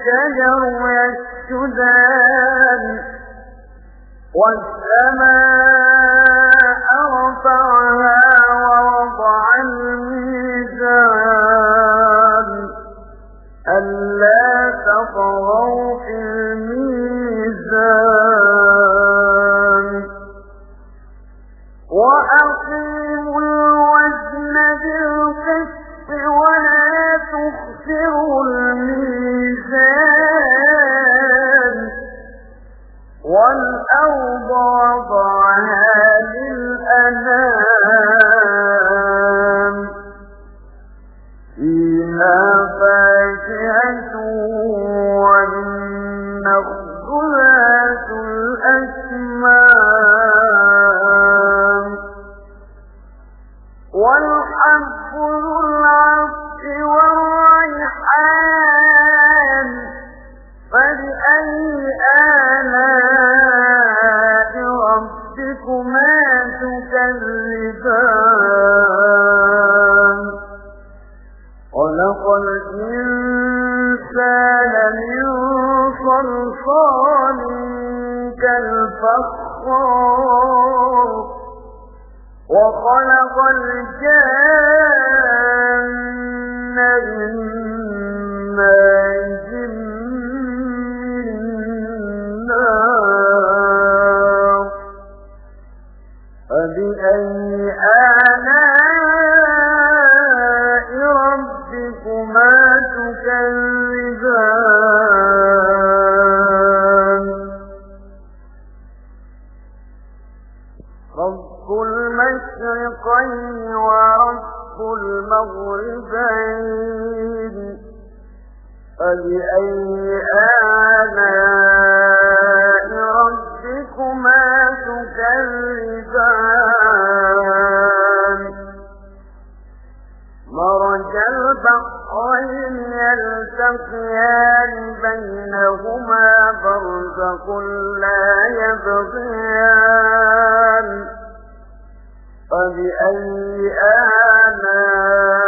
والشجر يسجدان والسماء رفعها ووضع الميزان ألا تطغوا في الميزان وأقيموا والنخل ذات الأسمام والحب ذو العصف والريحان. فبأي آلاء ربكما تكذبان؟ خلق الإنسان من صلصال كالفخار وخلق الجن من تكذبان. مرج البحرين يلتقيان بينهما برزق لا يبغيان. فبأي آلاء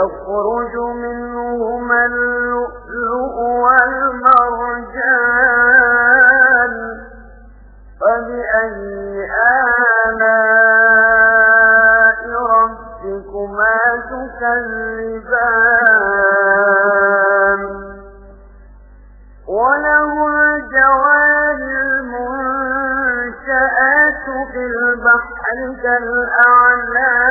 يخرج منهما اللؤلؤ والمرجان. فبأي آلاء ربكما تكذبان؟ وله الجوار المنشآت في البحر كالأعلام.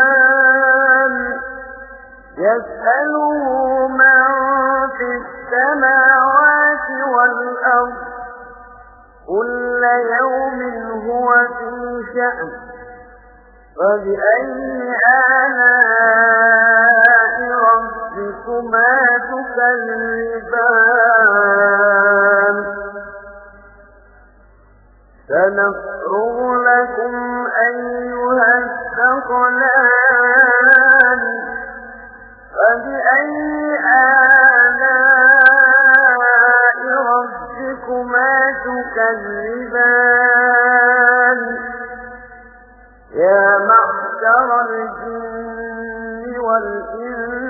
تكذبان يسأله من في السماوات والأرض كل يوم هو في شأن فبأي آلاء ربكما تكذبان؟ سنفرغ لكم أيها الثقلان فبأي آلاء ربكما تكذبان؟ يا معشر الجن والإنس إن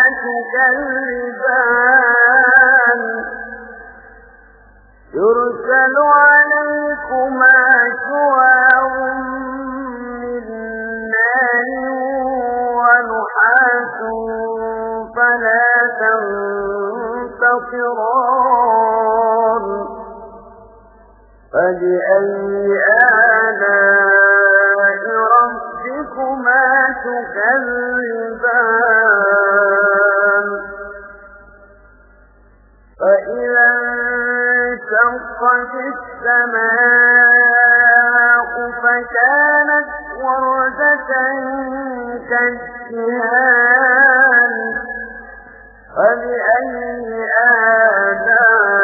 تكذبان يرسل عليكما شوار من نار ونحاس فلا تنتصران فبأي آلاء انشقت السماء فكانت وردة كالشهان فبأي آلاء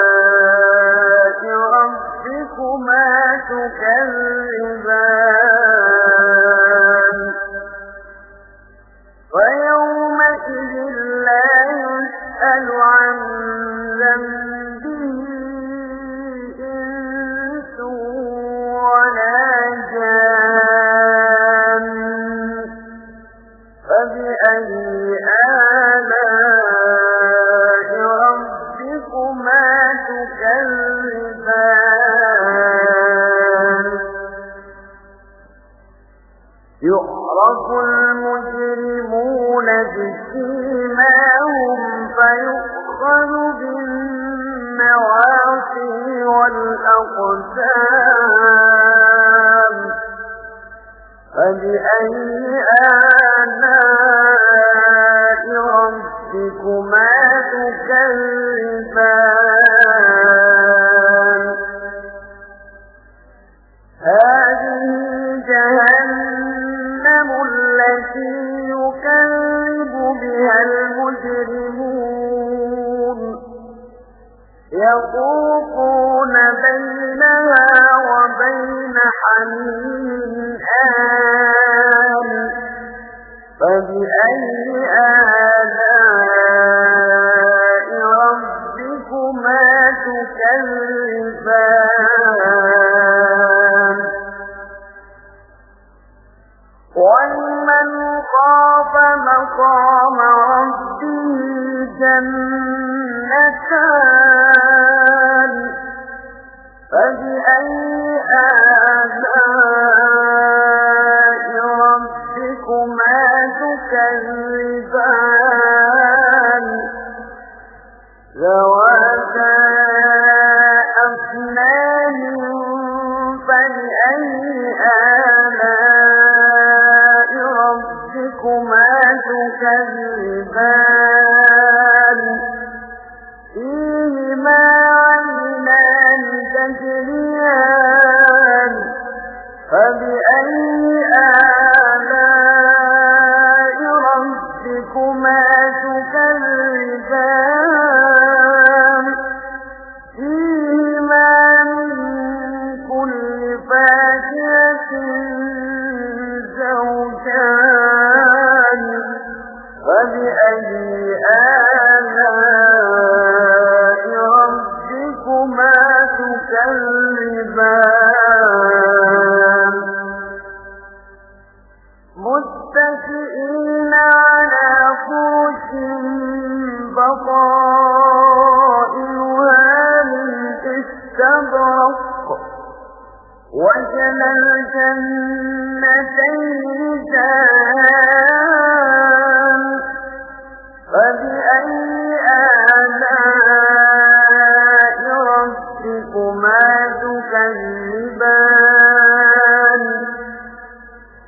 بسيماهم فيؤخذ بالنواصي والأقسام. فبأي آلاء ربكما تكذبان؟ هذه جهنم التي بها المجرمون. يطوفون بينها وبين حميم ذَوَاتَا أَفْنَانٍ فَبِأَيِّ آلَاءِ رَبِّكُمَا تُكَذِّبَانِ فِيهِمَا عَيْنَانِ تَجْرِيَانِ فَبِأَيِّ آلَاءِ رَبِّكُمَا تُكَذِّبَانِ إِسْتَبْرَقٍ وَجَنَى الْجَنَّتَيْنِ دَانٍ فَبِأَيِّ آلَاءِ رَبِّكُمَا تُكَذِّبَانِ؟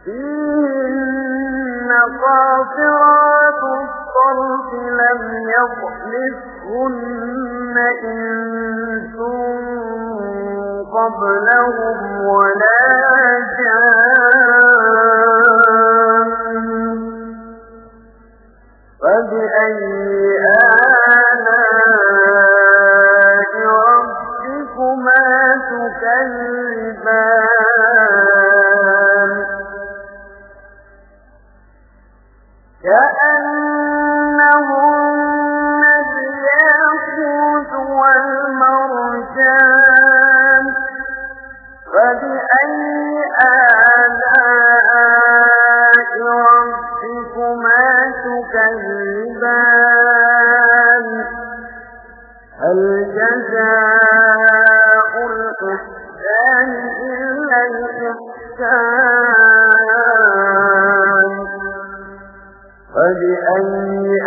فِيهِنَّ قَاصِرَاتُ الطَّرْفِ لَمْ يَطْمِثْهُنَّ إِنسٌ قَبْلَهُمْ وَلَا جَانٌّ فَبِأَيِّ ربكما تكذبان. الجزاء الإحسان إلا الإحسان. فبأي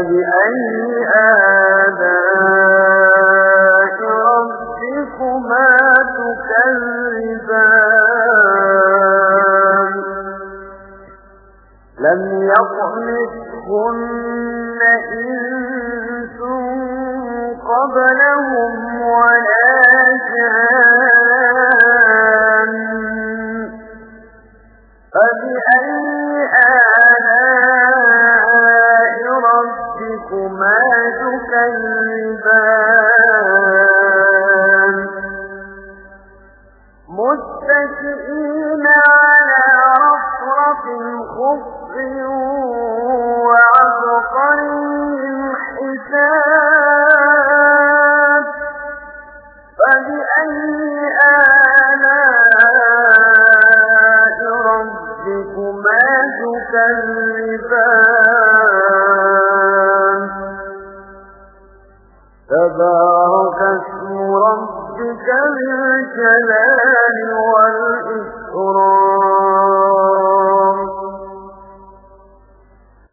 فَبِأَيِّ آلَاءِ